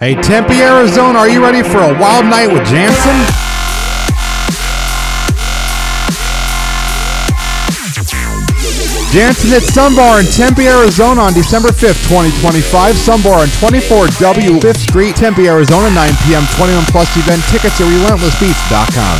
Hey, Tempe, Arizona, are you ready for a wild night with Jantsen? Jantsen at Sunbar in Tempe, Arizona on December 5th, 2025. Sunbar on 24W 5th Street, Tempe, Arizona, 9 p.m. 21 plus event tickets at relentlessbeats.com.